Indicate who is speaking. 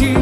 Speaker 1: liberty.